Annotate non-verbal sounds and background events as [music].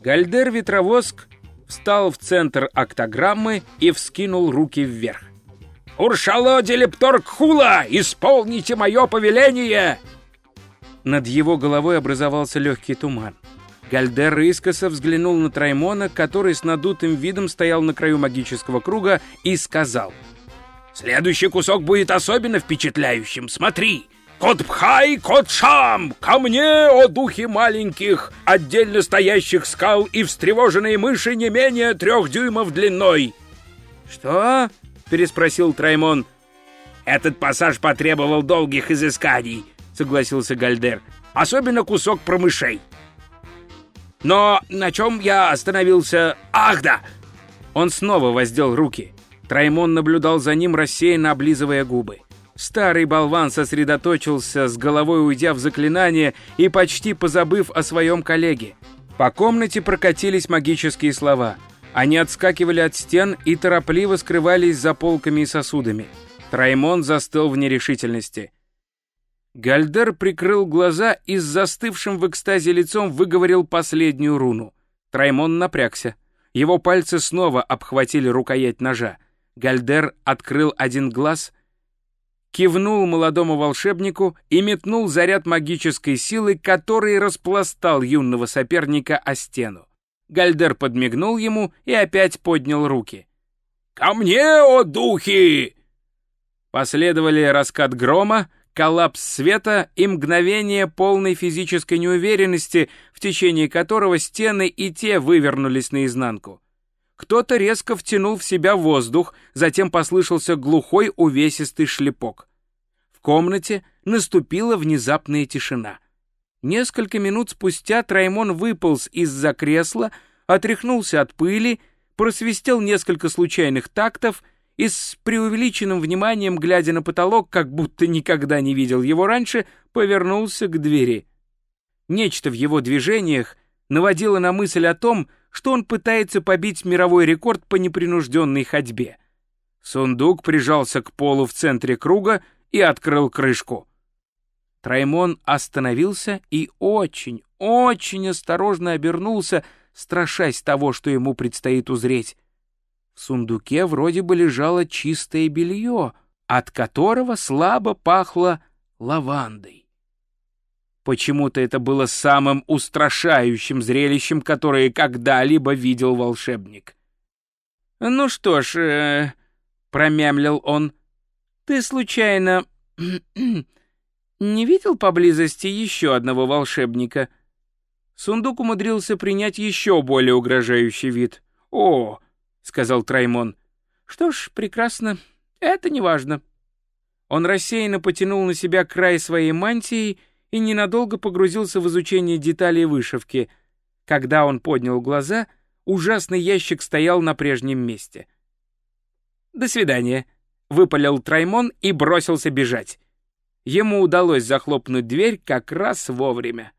Гальдер-ветровоск встал в центр октограммы и вскинул руки вверх. «Уршало делепторг хула! Исполните мое повеление!» Над его головой образовался легкий туман. Гальдер искоса взглянул на Траймона, который с надутым видом стоял на краю магического круга, и сказал. «Следующий кусок будет особенно впечатляющим. Смотри! Кот Пхай, кот Шам! Ко мне, о духи маленьких, отдельно стоящих скал и встревоженные мыши не менее трех дюймов длиной!» «Что?» — переспросил Траймон. «Этот пассаж потребовал долгих изысканий», — согласился Гальдер. «Особенно кусок про мышей». Но на чем я остановился? Ах да! Он снова воздел руки. Траймон наблюдал за ним, рассеянно облизывая губы. Старый болван сосредоточился, с головой уйдя в заклинание и почти позабыв о своем коллеге. По комнате прокатились магические слова. Они отскакивали от стен и торопливо скрывались за полками и сосудами. Траймон застыл в нерешительности. Гальдер прикрыл глаза и с застывшим в экстазе лицом выговорил последнюю руну. Траймон напрягся. Его пальцы снова обхватили рукоять ножа. Гальдер открыл один глаз, кивнул молодому волшебнику и метнул заряд магической силы, который распластал юного соперника о стену. Гальдер подмигнул ему и опять поднял руки. «Ко мне, о духи!» Последовали раскат грома, коллапс света и мгновение полной физической неуверенности, в течение которого стены и те вывернулись наизнанку. Кто-то резко втянул в себя воздух, затем послышался глухой увесистый шлепок. В комнате наступила внезапная тишина. Несколько минут спустя Траймон выполз из-за кресла, отряхнулся от пыли, просвистел несколько случайных тактов — и с преувеличенным вниманием, глядя на потолок, как будто никогда не видел его раньше, повернулся к двери. Нечто в его движениях наводило на мысль о том, что он пытается побить мировой рекорд по непринужденной ходьбе. Сундук прижался к полу в центре круга и открыл крышку. Траймон остановился и очень, очень осторожно обернулся, страшась того, что ему предстоит узреть. В сундуке вроде бы лежало чистое белье, от которого слабо пахло лавандой. Почему-то это было самым устрашающим зрелищем, которое когда-либо видел волшебник. «Ну что ж», э, — промямлил он, — «ты случайно [clears throat] не видел поблизости еще одного волшебника?» Сундук умудрился принять еще более угрожающий вид. «О, — сказал Траймон. «Что ж, прекрасно. Это не важно». Он рассеянно потянул на себя край своей мантии и ненадолго погрузился в изучение деталей вышивки. Когда он поднял глаза, ужасный ящик стоял на прежнем месте. «До свидания», — выпалил Траймон и бросился бежать. Ему удалось захлопнуть дверь как раз вовремя.